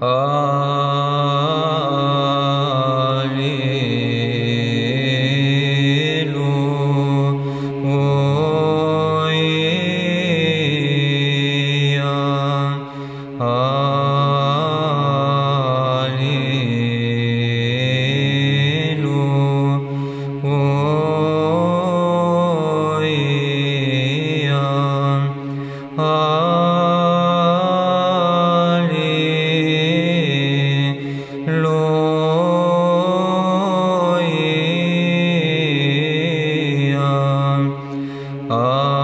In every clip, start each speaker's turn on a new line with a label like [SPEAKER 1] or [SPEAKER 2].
[SPEAKER 1] Alleluia. 啊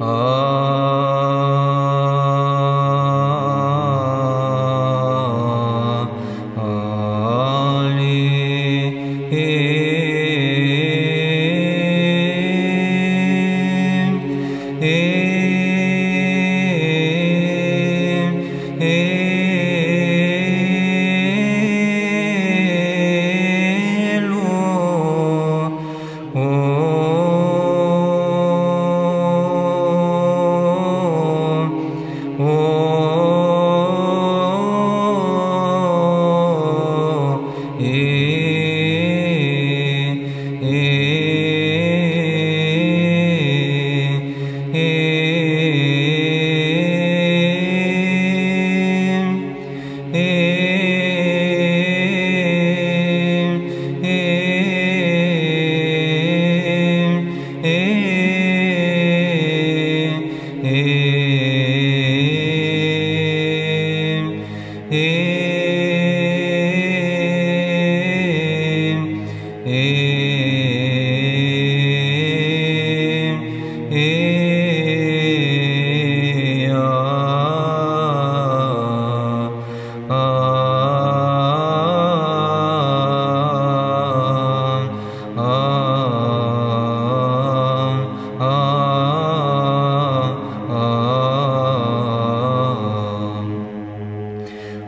[SPEAKER 1] Hallelujah.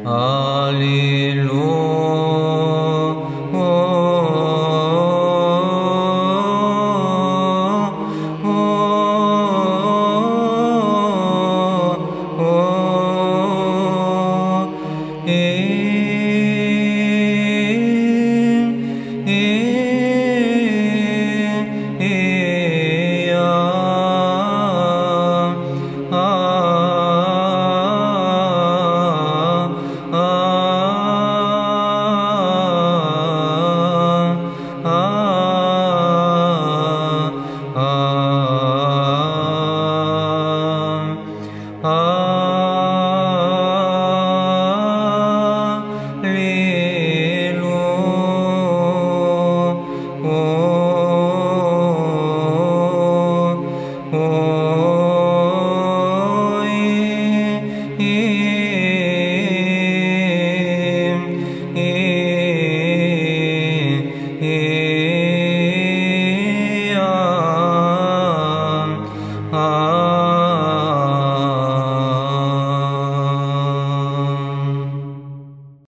[SPEAKER 1] Hallelujah.